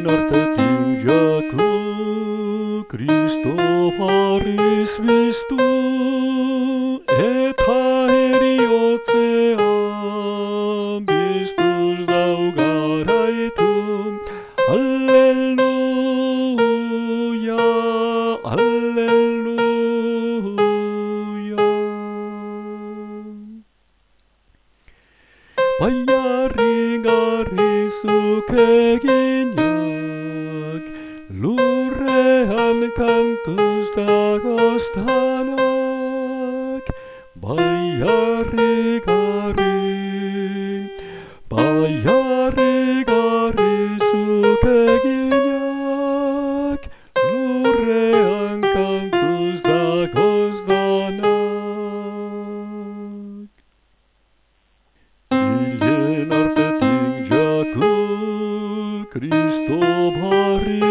Din artătingea cu Cristofaris vistu et haerioțeam bistus daugarai tu Alleluia, Alleluia Paiari gari su kegin Lurrean kantuz dagoztanak Baiarringari Baiarringari zukeginak Lurrean kantuz dagoztanak Hilen artetik jaku Kristo barriz